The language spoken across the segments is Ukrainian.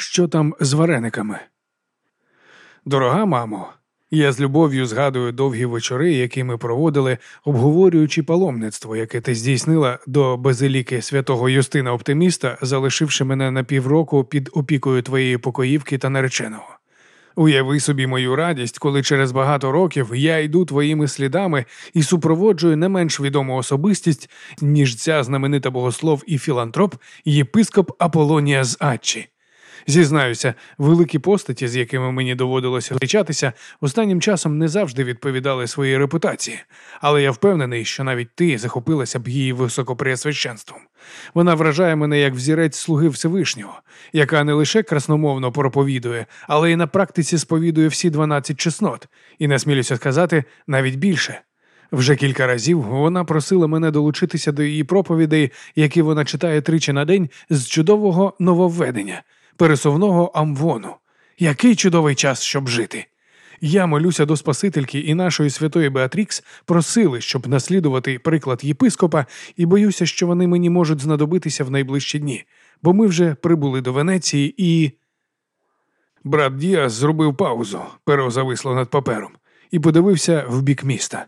що там з варениками. Дорога мамо, я з любов'ю згадую довгі вечори, які ми проводили, обговорюючи паломництво, яке ти здійснила до базиліки святого Юстина Оптиміста, залишивши мене на півроку під опікою твоєї покоївки та нареченого. Уяви собі мою радість, коли через багато років я йду твоїми слідами і супроводжую не менш відому особистість, ніж ця знаменита богослов і філантроп, єпископ Аполонія з Аччі. Зізнаюся, великі постаті, з якими мені доводилося зустрічатися, останнім часом не завжди відповідали своїй репутації, але я впевнений, що навіть ти захопилася б її високопреосвященством. Вона вражає мене як взірець слуги Всевишнього, яка не лише красномовно проповідує, але й на практиці сповідує всі 12 чеснот, і насмілюся сказати навіть більше. Вже кілька разів вона просила мене долучитися до її проповідей, які вона читає тричі на день з чудового нововведення пересувного амвону. Який чудовий час, щоб жити! Я молюся до Спасительки і нашої святої Беатрікс просили, щоб наслідувати приклад єпископа, і боюся, що вони мені можуть знадобитися в найближчі дні, бо ми вже прибули до Венеції і. Брат Діас зробив паузу, перо зависло над папером, і подивився в бік міста.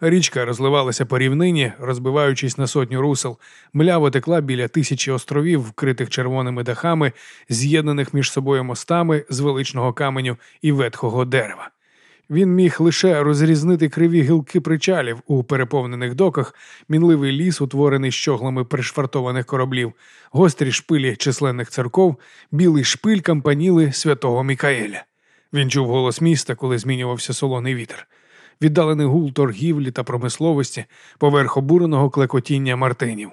Річка розливалася по рівнині, розбиваючись на сотню русел, мляво текла біля тисячі островів, вкритих червоними дахами, з'єднаних між собою мостами з величного каменю і ветхого дерева. Він міг лише розрізнити криві гілки причалів у переповнених доках, мінливий ліс, утворений щоглами пришвартованих кораблів, гострі шпилі численних церков, білий шпиль кампаніли святого Мікаеля. Він чув голос міста, коли змінювався солоний вітер віддалений гул торгівлі та промисловості поверх обуреного клекотіння мартинів.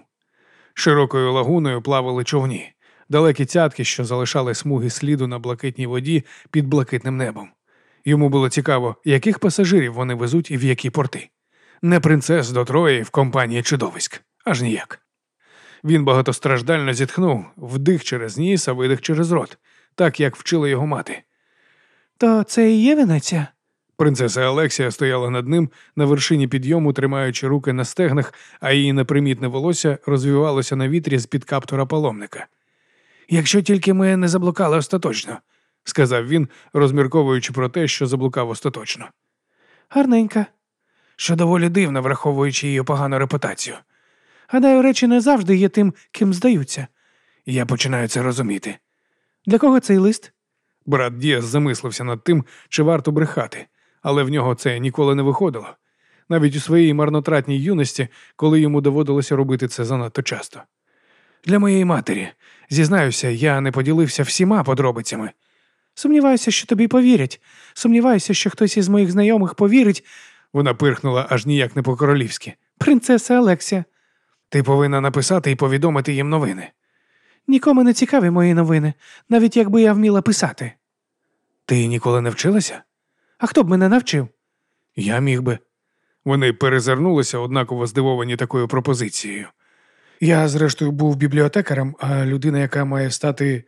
Широкою лагуною плавали човні, далекі цятки, що залишали смуги сліду на блакитній воді під блакитним небом. Йому було цікаво, яких пасажирів вони везуть і в які порти. Не принцес до Трої в компанії чудовиськ, аж ніяк. Він багатостраждально зітхнув, вдих через ніс, а видих через рот, так як вчила його мати. То це і є Венеція? Принцеса Алексія стояла над ним на вершині підйому, тримаючи руки на стегнах, а її непримітне волосся розвивалося на вітрі з під каптура паломника. Якщо тільки ми не заблукали остаточно, сказав він, розмірковуючи про те, що заблукав остаточно. Гарненька, що доволі дивно, враховуючи її погану репутацію. Гадаю, речі не завжди є тим, ким здаються. Я починаю це розуміти. Для кого цей лист? Брат Діас замислився над тим, чи варто брехати але в нього це ніколи не виходило, навіть у своїй марнотратній юності, коли йому доводилося робити це занадто часто. Для моєї матері, зізнаюся, я не поділився всіма подробицями. Сумніваюся, що тобі повірять. Сумніваюся, що хтось із моїх знайомих повірить. Вона пирхнула аж ніяк не по-королівськи. Принцеса Алексія. Ти повинна написати і повідомити їм новини. Нікому не цікаві мої новини, навіть якби я вміла писати. Ти ніколи не вчилася? А хто б мене навчив? Я міг би. Вони перезирнулися, однаково здивовані такою пропозицією. Я, зрештою, був бібліотекарем, а людина, яка має стати,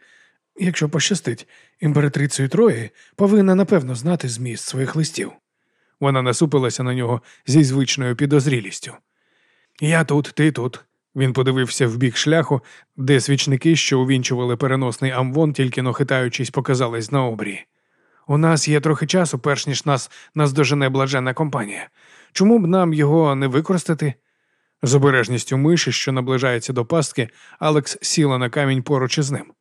якщо пощастить, імператрицею Трої, повинна напевно знати зміст своїх листів. Вона насупилася на нього зі звичною підозрілістю. Я тут, ти тут. Він подивився в бік шляху, де свічники, що увінчували переносний амвон, тільки но хитаючись, показались на обрії. У нас є трохи часу, перш ніж нас наздожене блаженна компанія. Чому б нам його не використати? З обережністю миші, що наближається до пастки, Алекс сіла на камінь поруч із ним.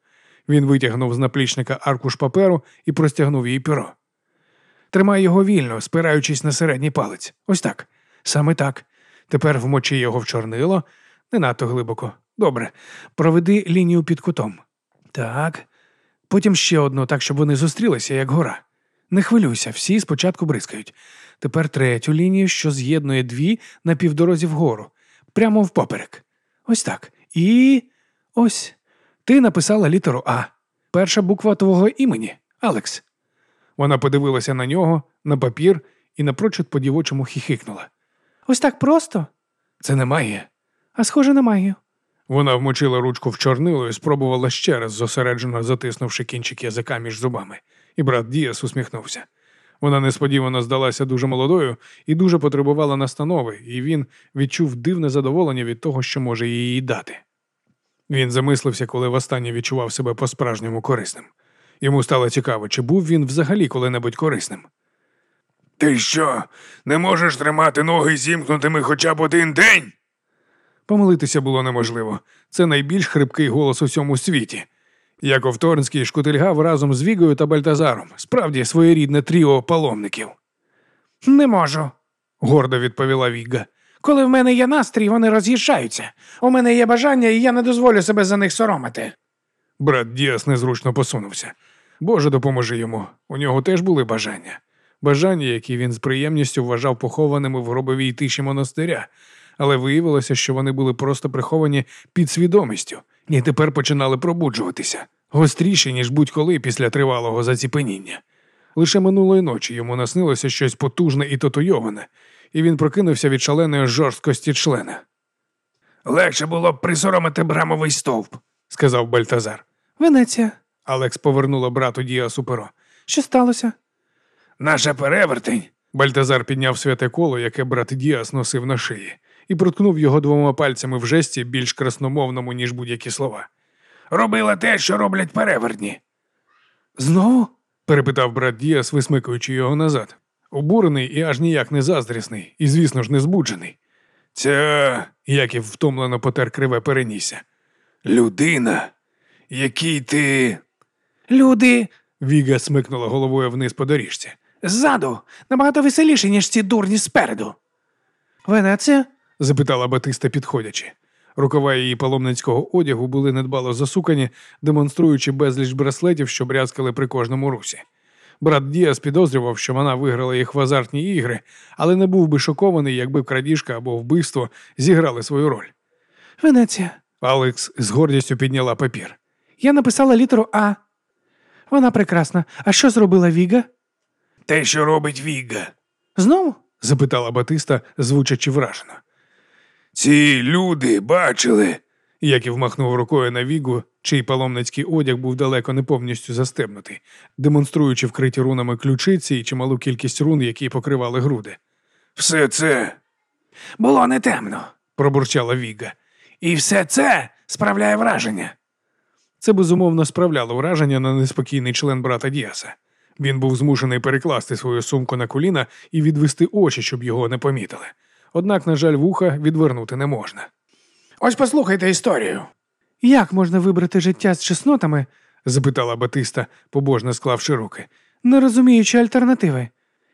Він витягнув з наплічника аркуш паперу і простягнув їй перо. Тримай його вільно, спираючись на середній палець. Ось так. Саме так. Тепер вмочи його в чорнило, не надто глибоко. Добре. Проведи лінію під кутом. Так. Потім ще одну, так, щоб вони зустрілися, як гора. Не хвилюйся, всі спочатку бризкають. Тепер третю лінію, що з'єднує дві на півдорозі вгору, прямо в поперек. Ось так. І ось. Ти написала літеру А. Перша буква твого імені, Алекс. Вона подивилася на нього, на папір і напрочуд по дівочому хіхикнула. Ось так просто? Це не магія. А схоже на магію. Вона вмочила ручку в чорнило і спробувала ще раз, зосереджено затиснувши кінчик язика між зубами, і брат Діас усміхнувся. Вона несподівано здалася дуже молодою і дуже потребувала настанови, і він відчув дивне задоволення від того, що може її дати. Він замислився, коли востаннє відчував себе по-справжньому корисним. Йому стало цікаво, чи був він взагалі коли-небудь корисним. Ти що, не можеш тримати ноги зімкнутими хоча б один день? Помилитися було неможливо. Це найбільш хрипкий голос у всьому світі. Яков Торнський шкутильгав разом з Вігою та Бальтазаром, справді своєрідне тріо паломників. Не можу. Гордо відповіла Віга. Коли в мене є настрій, вони роз'їжджаються. У мене є бажання, і я не дозволю себе за них соромити. Брат Діас незручно посунувся. Боже допоможи йому. У нього теж були бажання. Бажання, які він з приємністю вважав похованими в гробовій тиші монастиря, але виявилося, що вони були просто приховані під свідомістю і тепер починали пробуджуватися, гостріші, ніж будь-коли після тривалого заціпеніння. Лише минулої ночі йому наснилося щось потужне і татуйоване, і він прокинувся від шаленої жорсткості члена, Легше було б присоромити брамовий стовп. сказав Бальтазар. Венеція. Алекс повернула брату Діасу перо. Що сталося? Наша перевертень. Бальтазар підняв святе коло, яке брат Діас носив на шиї, і проткнув його двома пальцями в жесті більш красномовному, ніж будь-які слова. Робила те, що роблять перевертні. Знову? перепитав брат Діас, висмикуючи його назад. Обурений і аж ніяк не заздрісний, і, звісно ж, не збуджений. Ця Яків втомлено потер криве перенісся. людина, який ти. Люди Віга смикнула головою вниз по доріжці. ззаду набагато веселіші, ніж ці дурні спереду. Венеція? Запитала Батиста, підходячи. Рукава її паломницького одягу були недбало засукані, демонструючи безліч браслетів, що брязкали при кожному русі. Брат Діас підозрював, що вона виграла їх в азартні ігри, але не був би шокований, якби крадіжка або вбивство зіграли свою роль. Венеція. Алекс з гордістю підняла папір. Я написала літеру А. Вона прекрасна. А що зробила Віга? Те, що робить Віга. Знову? запитала Батиста, звучачи вражено. Ці люди бачили. Яків махнув рукою на вігу, чий паломницький одяг був далеко не повністю застебнутий, демонструючи вкриті рунами ключиці і чималу кількість рун, які покривали груди. Все це. Було не темно. Пробурчала Віга. І все це справляє враження. Це безумовно справляло враження на неспокійний член брата Діаса. Він був змушений перекласти свою сумку на коліна і відвести очі, щоб його не помітили. Однак, на жаль, вуха відвернути не можна. Ось послухайте історію. Як можна вибрати життя з чеснотами, запитала Батиста, побожно склавши руки. не розуміючи альтернативи?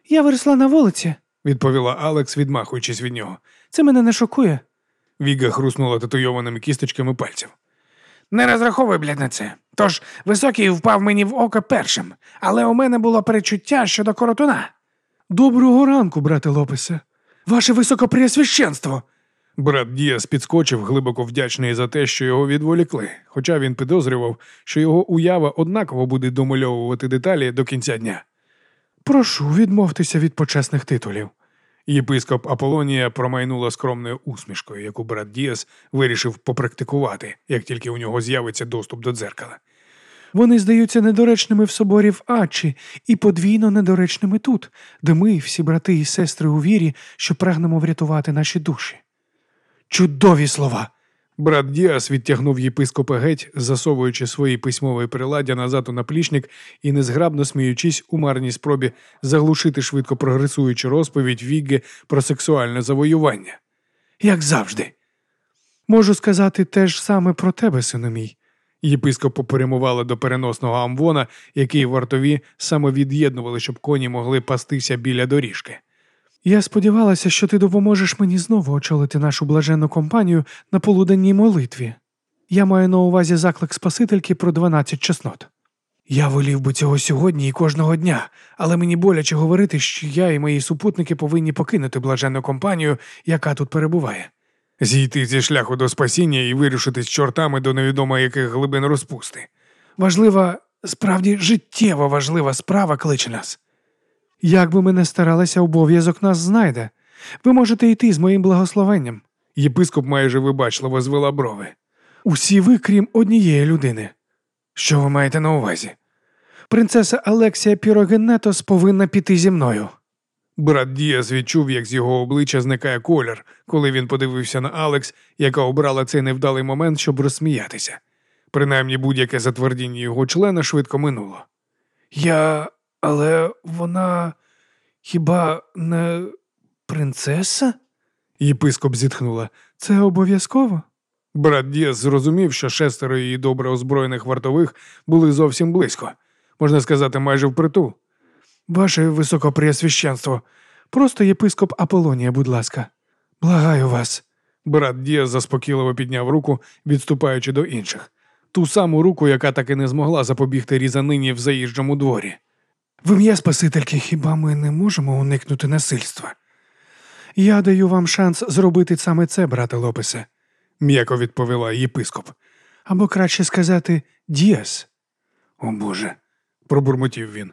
Я виросла на вулиці. Відповіла Алекс, відмахуючись від нього. Це мене не шокує. Віга хруснула татуйованими кісточками пальців. Не розраховуй, блядь, на це. Тож високий впав мені в око першим, але у мене було перечуття щодо коротуна. Доброго ранку, брате Лопесе. Ваше високопреосвященство. Брат Діас підскочив, глибоко вдячний за те, що його відволікли, хоча він підозрював, що його уява однаково буде домальовувати деталі до кінця дня. Прошу, відмовтеся від почесних титулів. Єпископ Аполонія промайнула скромною усмішкою, яку брат Діас вирішив попрактикувати, як тільки у нього з'явиться доступ до дзеркала. Вони здаються недоречними в соборі в Ачі і подвійно недоречними тут, де ми, всі брати і сестри у вірі, що прагнемо врятувати наші душі. Чудові слова. Брат Діас відтягнув єпископа геть, засовуючи свої письмові приладдя назад у наплічник і незграбно сміючись у марній спробі заглушити швидко прогресуючу розповідь Вігги про сексуальне завоювання. Як завжди. Можу сказати те ж саме про тебе, сину мій. Єпископ попрямували до переносного амвона, який вартові самовід'єднували, щоб коні могли пастися біля доріжки. Я сподівалася, що ти допоможеш мені знову очолити нашу блаженну компанію на полуденній молитві. Я маю на увазі заклик Спасительки про 12 чеснот. Я волів би цього сьогодні і кожного дня, але мені боляче говорити, що я і мої супутники повинні покинути блаженну компанію, яка тут перебуває. Зійти зі шляху до спасіння і вирушити з чортами до невідомо яких глибин розпусти. Важлива, справді життєво важлива справа кличе нас. Як би ми не старалися, обов'язок нас знайде. Ви можете йти з моїм благословенням. Єпископ майже вибачливо звела брови. Усі ви, крім однієї людини. Що ви маєте на увазі? Принцеса Алексія Пірогенетос повинна піти зі мною. Брат Діас відчув, як з його обличчя зникає колір, коли він подивився на Алекс, яка обрала цей невдалий момент, щоб розсміятися. Принаймні будь-яке затвердіння його члена швидко минуло. Я. але вона хіба не принцеса? Єпископ зітхнула. Це обов'язково. Брат Діас зрозумів, що шестеро її добре озброєних вартових були зовсім близько, можна сказати, майже впритул. Ваше високопреосвященство, просто єпископ Аполонія, будь ласка, благаю вас. Брат Діас заспокійливо підняв руку, відступаючи до інших, ту саму руку, яка так і не змогла запобігти різанині в заїжджому дворі. В ім'я Спасительки, хіба ми не можемо уникнути насильства? Я даю вам шанс зробити саме це, брате Лопесе, м'яко відповіла єпископ. Або краще сказати Діас. О Боже, пробурмотів він.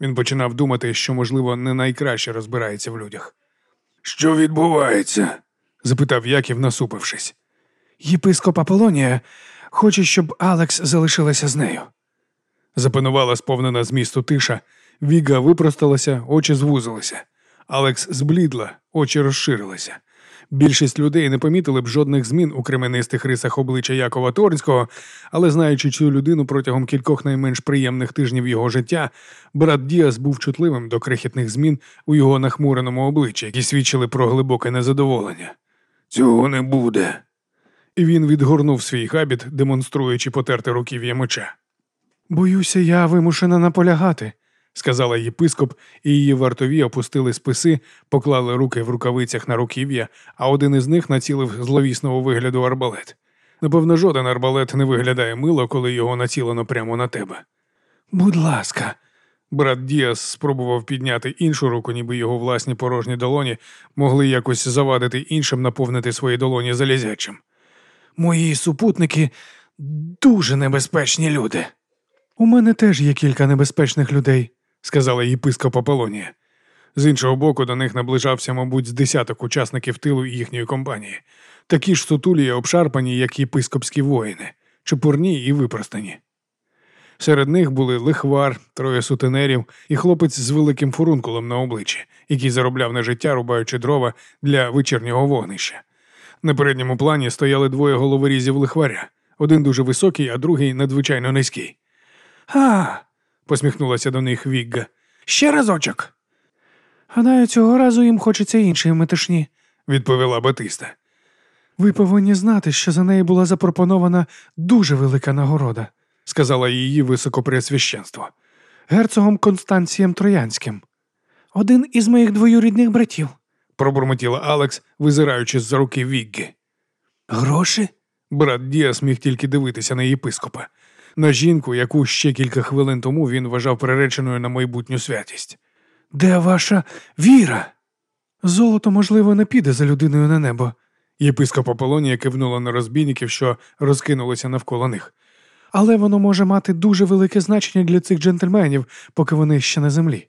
Він починав думати, що, можливо, не найкраще розбирається в людях. Що відбувається? запитав Яків, насупившись. Єпископ Аполонія хоче, щоб Алекс залишилася з нею. Запанувала сповнена змісту тиша, Віга випросталася, очі звузилися. Алекс зблідла, очі розширилися. Більшість людей не помітили б жодних змін у кременистих рисах обличчя Якова Торнського, але знаючи цю людину протягом кількох найменш приємних тижнів його життя, брат Діас був чутливим до крихітних змін у його нахмуреному обличчі, які свідчили про глибоке незадоволення. Цього не буде. І він відгорнув свій хабіт, демонструючи потерти руків'я меча. Боюся, я вимушена наполягати, сказала єпископ, і її вартові опустили списи, поклали руки в рукавицях на руків'я, а один із них націлив зловісного вигляду арбалет. Напевно, жоден арбалет не виглядає мило, коли його націлено прямо на тебе. Будь ласка. Брат Діас спробував підняти іншу руку, ніби його власні порожні долоні могли якось завадити іншим наповнити свої долоні залізячим. Мої супутники дуже небезпечні люди. У мене теж є кілька небезпечних людей, сказала єпископ Аполонія. З іншого боку, до них наближався, мабуть, з десяток учасників тилу і їхньої компанії, такі ж сутулі й обшарпані, як єпископські воїни, чепурні і випростані. Серед них були лихвар, троє сутенерів і хлопець з великим фурункулом на обличчі, який заробляв на життя, рубаючи дрова для вечірнього вогнища. На передньому плані стояли двоє головорізів лихваря, один дуже високий, а другий надзвичайно низький. А, посміхнулася до них Вігга. Ще разочок. Гадаю, цього разу їм хочеться іншої метушні, відповіла Батиста. Ви повинні знати, що за неї була запропонована дуже велика нагорода, сказала її високопреосвященство. Герцогом Констанцієм Троянським. Один із моїх двоюрідних братів, пробурмотіла Алекс, визираючи з-за руки Вігги. Гроші? Брат Діас міг тільки дивитися на єпископа, на жінку, яку ще кілька хвилин тому він вважав приреченою на майбутню святість. Де ваша віра? Золото, можливо, не піде за людиною на небо. Єпископ Аполонія кивнула на розбійників, що розкинулися навколо них. Але воно може мати дуже велике значення для цих джентльменів, поки вони ще на землі.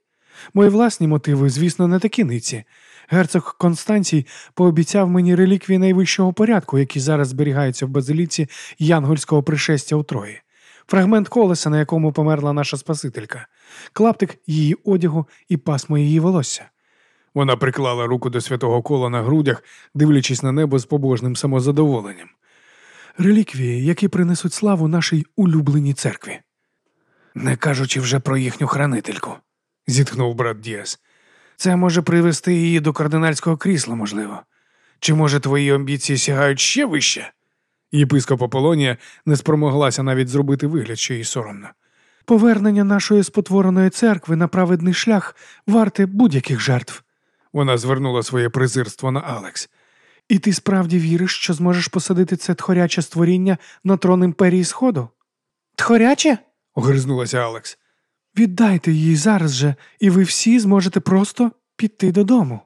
Мої власні мотиви, звісно, не такі ниці. Герцог Констанцій пообіцяв мені реліквії найвищого порядку, які зараз зберігаються в базиліці Янгольського пришестя у Трої. Фрагмент колеса, на якому померла наша Спасителька, клаптик її одягу і пасмо її волосся. Вона приклала руку до святого кола на грудях, дивлячись на небо з побожним самозадоволенням. Реліквії, які принесуть славу нашій улюбленій церкві. Не кажучи вже про їхню хранительку, зітхнув брат Діас. Це може привести її до кардинальського крісла, можливо. Чи може твої амбіції сягають ще вище? Єпископ Аполонія не спромоглася навіть зробити вигляд, що їй соромно. Повернення нашої спотвореної церкви на праведний шлях варте будь-яких жертв. Вона звернула своє презирство на Алекс. І ти справді віриш, що зможеш посадити це тхоряче створіння на трон імперії Сходу? Тхоряче? огризнулася Алекс. Віддайте їй зараз же, і ви всі зможете просто піти додому.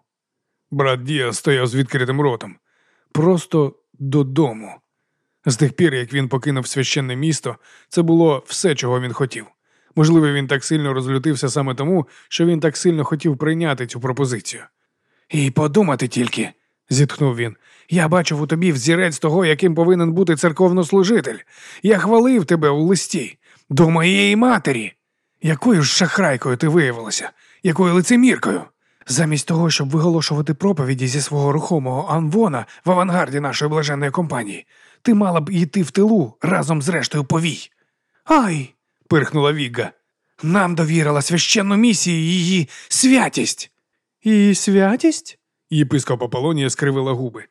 Брат Діа стояв з відкритим ротом. Просто додому. З тих пір, як він покинув священне місто, це було все, чого він хотів. Можливо, він так сильно розлютився саме тому, що він так сильно хотів прийняти цю пропозицію. І подумати тільки, зітхнув він. Я бачив у тобі взірець того, яким повинен бути церковнослужитель. Я хвалив тебе у листі до моєї матері. Якою ж шахрайкою ти виявилася, якою лицеміркою? Замість того, щоб виголошувати проповіді зі свого рухомого анвона в авангарді нашої блаженної компанії, ти мала б йти в тилу разом з рештою повій. Ай. пирхнула Вігга. Нам довірила священну місію її святість. Її святість? Єпископ Аполонія скривила губи.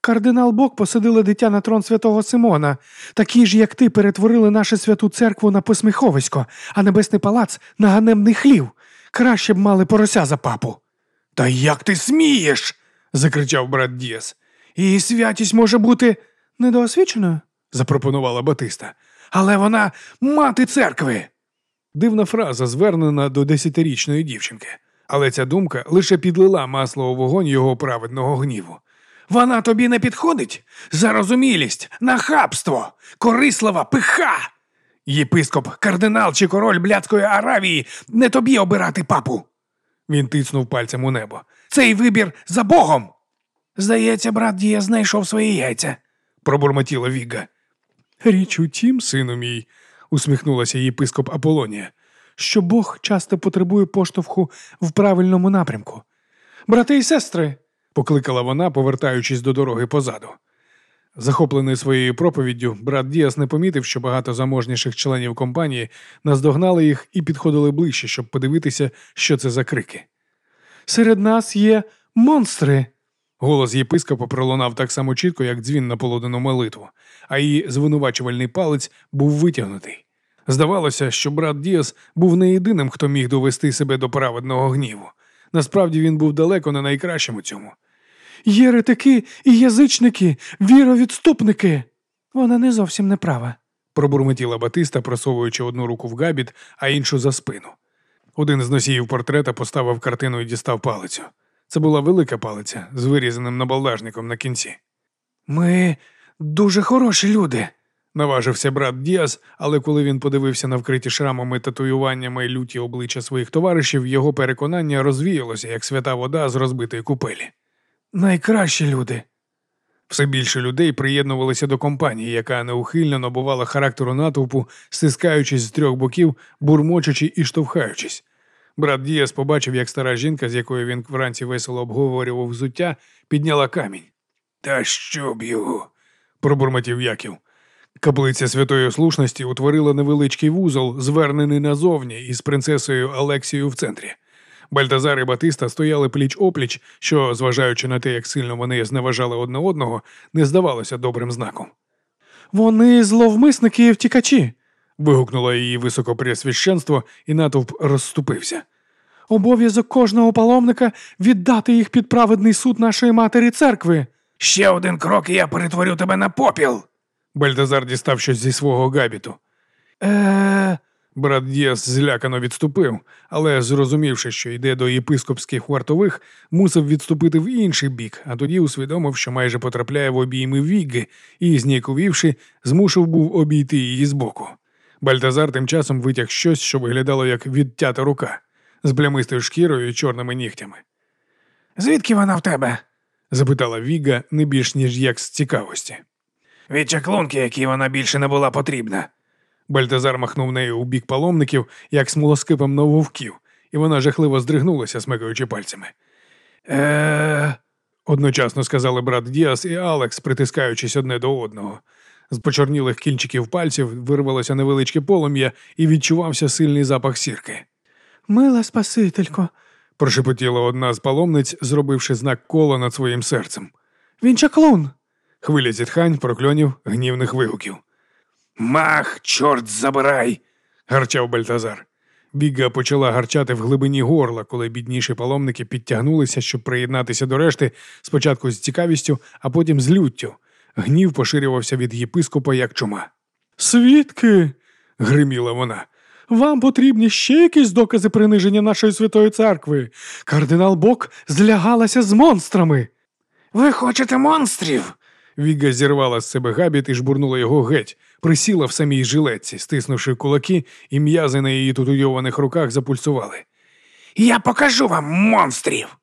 Кардинал Бог посадила дитя на трон святого Симона. Такі ж, як ти, перетворили нашу святу церкву на посміховисько, а небесний палац на ганебний хлів. Краще б мали порося за папу. Та як ти смієш? закричав брат Діас. Її святість може бути Недоосвіченою? запропонувала Батиста. але вона мати церкви. Дивна фраза, звернена до десятирічної дівчинки, але ця думка лише підлила масло у вогонь його праведного гніву. Вона тобі не підходить? Зарозумілість, нахабство, корислива пиха. Єпископ, кардинал чи король блядської Аравії не тобі обирати папу. Він тицнув пальцем у небо. Цей вибір за Богом. Здається, брат Дія знайшов свої яйця. пробурмотіла Віга. Річ у тім, сину мій, усміхнулася єпископ Аполонія, що Бог часто потребує поштовху в правильному напрямку. Брати і сестри, покликала вона, повертаючись до дороги позаду. Захоплений своєю проповіддю, брат Діас не помітив, що багато заможніших членів компанії наздогнали їх і підходили ближче, щоб подивитися, що це за крики. Серед нас є монстри. Голос єпископа пролунав так само чітко, як дзвін на полуденну молитву, а її звинувачувальний палець був витягнутий. Здавалося, що брат Діас був не єдиним, хто міг довести себе до праведного гніву. Насправді він був далеко не найкращим у цьому. Єретики і язичники, віровідступники. Вона не зовсім не права, пробурмотіла Батиста, просовуючи одну руку в габіт, а іншу за спину. Один з носіїв портрета поставив картину і дістав палицю. Це була велика палиця з вирізаним набалдажником на кінці. Ми дуже хороші люди. Наважився брат Діас, але коли він подивився на вкриті шрамами, татуюваннями люті обличчя своїх товаришів, його переконання розвіялося, як свята вода з розбитої купелі. Найкращі люди. Все більше людей приєднувалися до компанії, яка неухильно набувала характеру натовпу, стискаючись з трьох боків, бурмочучи і штовхаючись. Брат Діас побачив, як стара жінка, з якою він вранці весело обговорював взуття, підняла камінь. Та що б його? пробурмотів Яків. Каплиця святої слушності утворила невеличкий вузол, звернений назовні із принцесою Алексією в центрі. Бальтазар і Батиста стояли пліч опліч, що, зважаючи на те, як сильно вони зневажали одне одного, не здавалося добрим знаком. Вони зловмисники і втікачі. вигукнуло її високопресвященство, і натовп розступився. Обов'язок кожного паломника віддати їх під праведний суд нашої матері церкви. Ще один крок, і я перетворю тебе на попіл. Бальтазар дістав щось зі свого габіту. Е. Брат Діас злякано відступив, але, зрозумівши, що йде до єпископських вартових, мусив відступити в інший бік, а тоді усвідомив, що майже потрапляє в обійми Вігги, і, зніяковівши, змушив був обійти її збоку. Бальтазар тим часом витяг щось, що виглядало як відтята рука, з плямистою шкірою і чорними нігтями. Звідки вона в тебе? запитала Віга не більш ніж як з цікавості. Від чаклунки, якій вона більше не була потрібна. Бальтазар махнув нею у бік паломників, як смолоскипом на вовків, і вона жахливо здригнулася, смикаючи пальцями. Е. одночасно сказали брат Діас і Алекс, притискаючись одне до одного. З почорнілих кінчиків пальців вирвалося невеличке полум'я і відчувався сильний запах сірки. Мила Спасителько, прошепотіла одна з паломниць, зробивши знак кола над своїм серцем. Він чаклун. Хвиля зітхань, прокльонів, гнівних вигуків. Мах, чорт забирай. гарчав Бальтазар. Біга почала гарчати в глибині горла, коли бідніші паломники підтягнулися, щоб приєднатися до решти, спочатку з цікавістю, а потім з люттю. Гнів поширювався від єпископа як чума. Свідки. гриміла вона. Вам потрібні ще якісь докази приниження нашої святої церкви. Кардинал Бок злягалася з монстрами. Ви хочете монстрів? Віга зірвала з себе габіт і жбурнула його геть, присіла в самій жилетці, стиснувши кулаки, і м'язи на її татуйованих руках запульсували. Я покажу вам монстрів.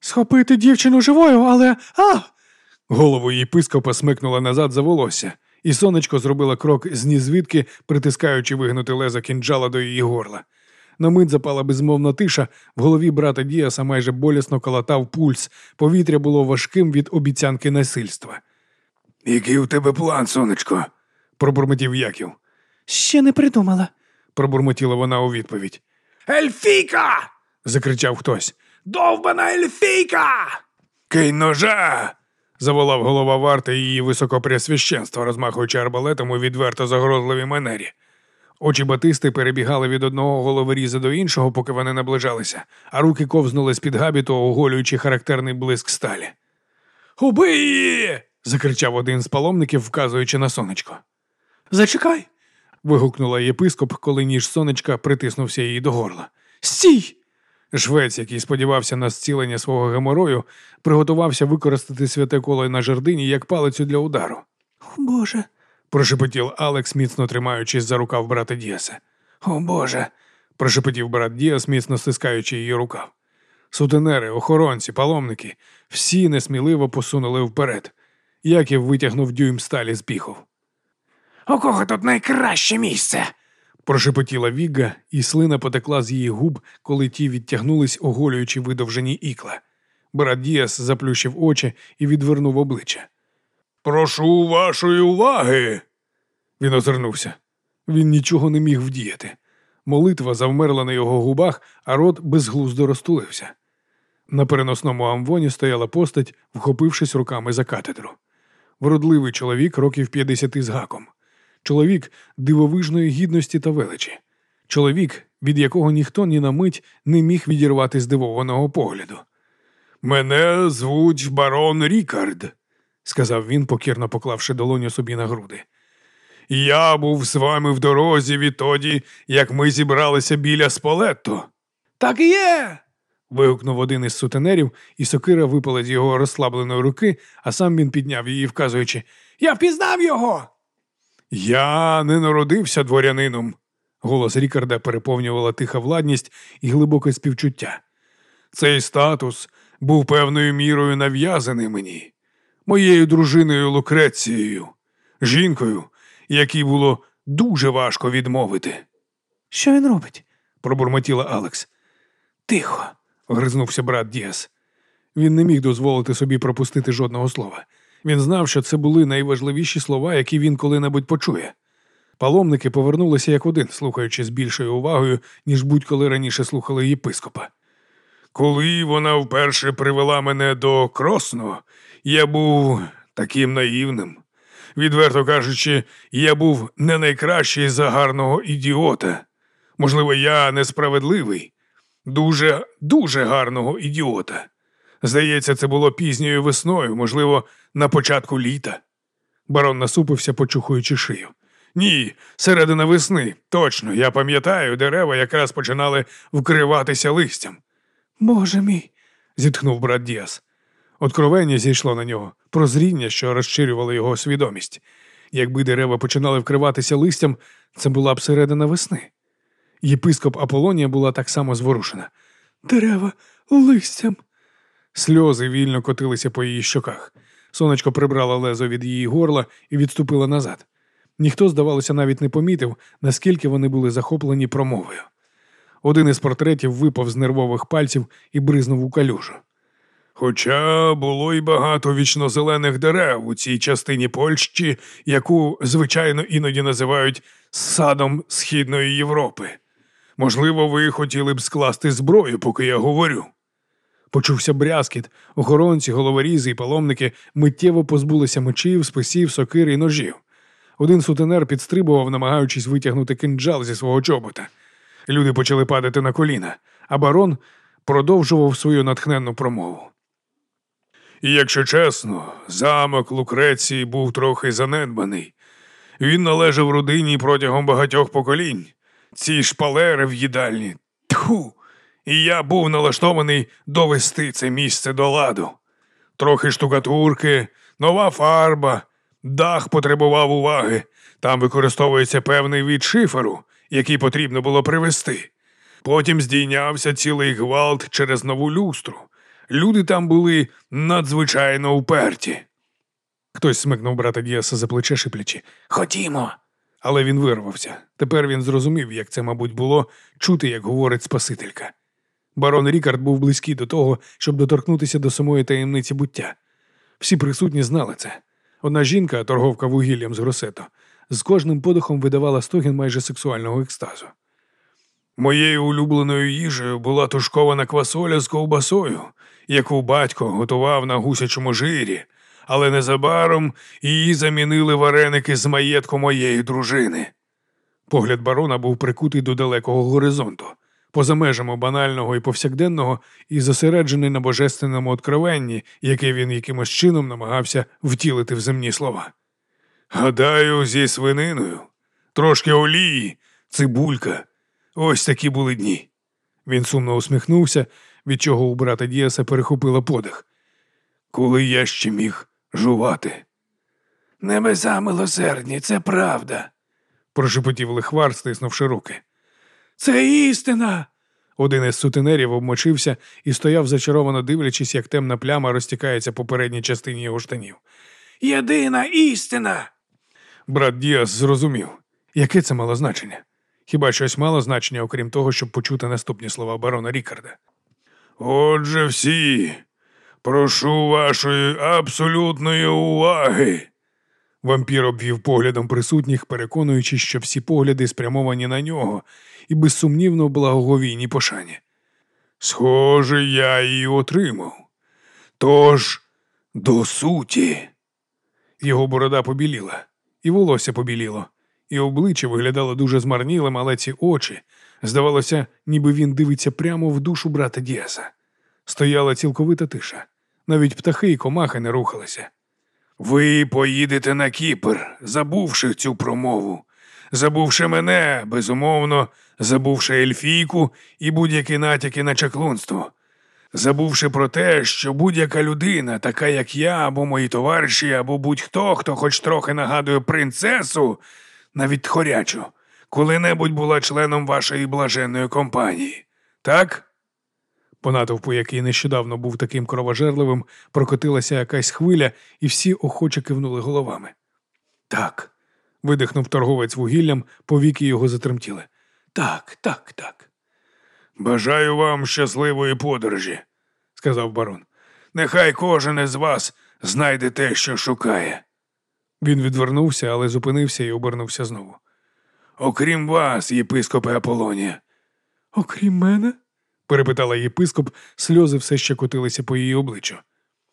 Схопити дівчину живою, але. А! Голову єпископа смикнула назад за волосся, і сонечко зробила крок з нізвідки, притискаючи вигнути леза кінджала до її горла. На мить запала безмовна тиша, в голові брата Діаса майже болісно калатав пульс, повітря було важким від обіцянки насильства. Який у тебе план, сонечко? пробурмотів Яків. Ще не придумала, пробурмотіла вона у відповідь. Ельфійка! Закричав хтось. Довбана ельфійка! Кинь ножа. Заволав голова варти її високопреосвященства, розмахуючи арбалетом у відверто загрозливій манері. Очі батисти перебігали від одного головоріза до іншого, поки вони наближалися, а руки ковзнули з-під габіту, оголюючи характерний блиск сталі. Убий її! закричав один з паломників, вказуючи на сонечко. Зачекай! вигукнула єпископ, коли ніж сонечка притиснувся їй до горла. Стій! Швець, який сподівався на зцілення свого геморою, приготувався використати святе коло на жердині як палицю для удару. Боже, Прошепотів Алекс, міцно тримаючись за рукав брата Діаса. о Боже. Прошепотів брат Діас, міцно стискаючи її рукав. Сутенери, охоронці, паломники всі несміливо посунули вперед. Яків витягнув дюйм сталі з піхов. У кого тут найкраще місце? Прошепотіла Вігга, і слина потекла з її губ, коли ті відтягнулись, оголюючи видовжені ікла. Брат Діас заплющив очі і відвернув обличчя. Прошу вашої уваги. Він озирнувся. Він нічого не міг вдіяти. Молитва завмерла на його губах, а рот безглуздо розтулився. На переносному амвоні стояла постать, вхопившись руками за катедру. Вродливий чоловік років 50 з гаком. Чоловік дивовижної гідності та величі. Чоловік, від якого ніхто ні на мить не міг відірвати здивованого погляду. Мене звуть барон Рікард. Сказав він, покірно поклавши долоню собі на груди. Я був з вами в дорозі відтоді, як ми зібралися біля Сполетто. Так і є. вигукнув один із сутенерів, і сокира випала з його розслабленої руки, а сам він підняв її, вказуючи Я впізнав його. Я не народився дворянином. голос Рікарда переповнювала тиха владність і глибоке співчуття. Цей статус був певною мірою нав'язаний мені, моєю дружиною Лукрецією, жінкою, якій було дуже важко відмовити. Що він робить? пробурмотіла Алекс. Тихо. Гризнувся брат Діас. Він не міг дозволити собі пропустити жодного слова. Він знав, що це були найважливіші слова, які він коли-небудь почує. Паломники повернулися як один, слухаючи з більшою увагою, ніж будь-коли раніше слухали єпископа. Коли вона вперше привела мене до Кросно, я був таким наївним. Відверто кажучи, я був не найкращий за гарного ідіота. Можливо, я несправедливий, дуже, дуже гарного ідіота. Здається, це було пізньою весною, можливо, на початку літа. Барон насупився, почухуючи шию. Ні, середина весни. Точно, я пам'ятаю, дерева якраз починали вкриватися листям. Боже мій. зітхнув брат Діас. Откровення зійшло на нього, прозріння, що розширювало його свідомість. Якби дерева починали вкриватися листям, це була б середина весни. Єпископ Аполонія була так само зворушена. Дерева листям. Сльози вільно котилися по її щоках. Сонечко прибрало лезо від її горла і відступило назад. Ніхто, здавалося, навіть не помітив, наскільки вони були захоплені промовою. Один із портретів випав з нервових пальців і бризнув у калюжу. Хоча було й багато вічнозелених дерев у цій частині Польщі, яку, звичайно, іноді називають садом Східної Європи. Можливо, ви хотіли б скласти зброю, поки я говорю. Почувся брязкіт, охоронці, головорізи і паломники миттєво позбулися мечів, списів, сокир і ножів. Один сутенер підстрибував, намагаючись витягнути кинджал зі свого чобота. Люди почали падати на коліна, а барон продовжував свою натхненну промову. І якщо чесно, замок Лукреції був трохи занедбаний. Він належав родині протягом багатьох поколінь. Ці шпалери в їдальні. Тху. І я був налаштований довести це місце до ладу. Трохи штукатурки, нова фарба, дах потребував уваги. Там використовується певний від шиферу, який потрібно було привезти. Потім здійнявся цілий гвалт через нову люстру. Люди там були надзвичайно уперті. Хтось смикнув брата Діаса за плече шиплячи. Ходімо. Але він вирвався. Тепер він зрозумів, як це, мабуть, було чути, як говорить Спасителька. Барон Рікард був близький до того, щоб доторкнутися до самої таємниці буття. Всі присутні знали це. Одна жінка, торговка вугіллям з Гросето, з кожним подихом видавала стогін майже сексуального екстазу. Моєю улюбленою їжею була тушкована квасоля з ковбасою, яку батько готував на гусячому жирі, але незабаром її замінили вареники з маєтку моєї дружини. Погляд барона був прикутий до далекого горизонту, поза межами банального і повсякденного, і зосереджений на божественному откровенні, яке він якимось чином намагався втілити в земні слова. Гадаю, зі свининою, трошки олії, цибулька. Ось такі були дні. Він сумно усміхнувся, від чого у брата Діаса перехопило подих. Коли я ще міг жувати. Небеса милосердні, це правда. прошепотів лихвар, стиснувши руки. Це істина. Один із сутенерів обмочився і стояв зачаровано дивлячись, як темна пляма розтікається по передній частині його штанів. Єдина істина. Брат Діас зрозумів, яке це мало значення. Хіба щось мало значення, окрім того, щоб почути наступні слова барона Рікарда. Отже, всі, прошу вашої абсолютної уваги. Вампір обвів поглядом присутніх, переконуючи, що всі погляди спрямовані на нього і безсумнівно в благоговійній пошані. Схоже, я її отримав. Тож, до суті. Його борода побіліла, і волосся побіліло, і обличчя виглядало дуже змарнілим, але ці очі, здавалося, ніби він дивиться прямо в душу брата Діаса. Стояла цілковита тиша. Навіть птахи і комахи не рухалися. Ви поїдете на Кіпр, забувши цю промову, забувши мене, безумовно, забувши ельфійку і будь-які натяки на чаклунство, забувши про те, що будь-яка людина, така як я, або мої товариші, або будь-хто, хто хоч трохи нагадує принцесу, навіть тхорячу, коли-небудь була членом вашої блаженної компанії. Так? По натовпу, який нещодавно був таким кровожерливим, прокотилася якась хвиля, і всі охоче кивнули головами. Так, видихнув торговець вугіллям, повіки його затремтіли. Так, так, так, Бажаю вам щасливої подорожі, сказав барон. Нехай кожен із вас знайде те, що шукає. Він відвернувся, але зупинився і обернувся знову. Окрім вас, єпископе Аполонія. Окрім мене? перепитала єпископ, сльози все ще котилися по її обличчю.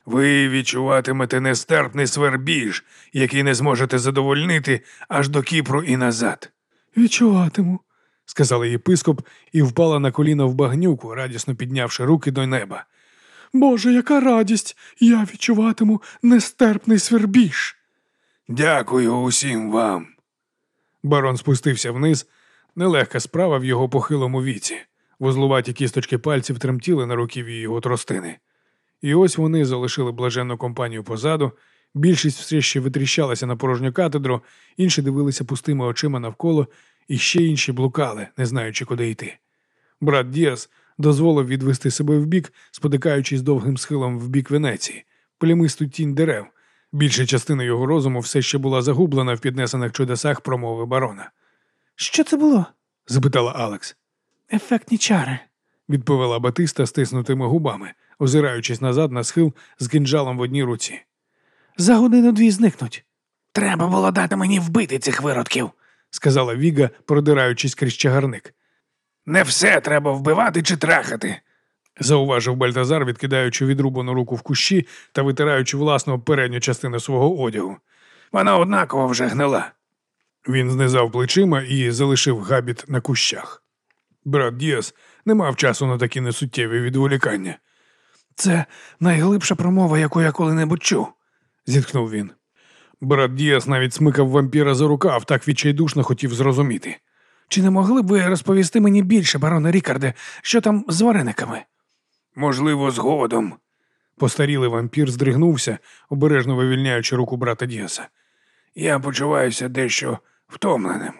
Ви відчуватимете нестерпний свербіж, який не зможете задовольнити аж до Кіпру і назад. Відчуватиму, сказала єпископ і впала на коліна в багнюку, радісно піднявши руки до неба. Боже, яка радість! Я відчуватиму нестерпний свербіж. Дякую усім вам. Барон спустився вниз. Нелегка справа в його похилому віці. Вузлуваті кісточки пальців тремтіли на руків'ї його тростини. І ось вони залишили блаженну компанію позаду. Більшість все ще витріщалася на порожню катедру, інші дивилися пустими очима навколо, і ще інші блукали, не знаючи, куди йти. Брат Діас дозволив відвести себе вбік, спотикаючись довгим схилом в бік Венеції, плямисту тінь дерев. Більша частина його розуму все ще була загублена в піднесених чудесах промови барона. Що це було? запитала Алекс. Ефектні чари. відповіла Батиста стиснутими губами, озираючись назад на схил з кинджалом в одній руці. За годину дві зникнуть. Треба було дати мені вбити цих виродків. сказала Віга, продираючись крізь чагарник. Не все треба вбивати чи трахати. Зауважив Бальтазар, відкидаючи відрубану руку в кущі та витираючи власну передню частину свого одягу. Вона однаково вже гнила. Він знизав плечима і залишив габіт на кущах. Брат Діас не мав часу на такі несуттєві відволікання, Це найглибша промова, яку я коли-небудь чув. зітхнув він. Брат Діас навіть смикав вампіра за рукав, так відчайдушно хотів зрозуміти. Чи не могли б ви розповісти мені більше, бароне Рікарде, що там з варениками? Можливо, згодом. Постарілий вампір здригнувся, обережно вивільняючи руку брата Діаса. Я почуваюся дещо втомленим.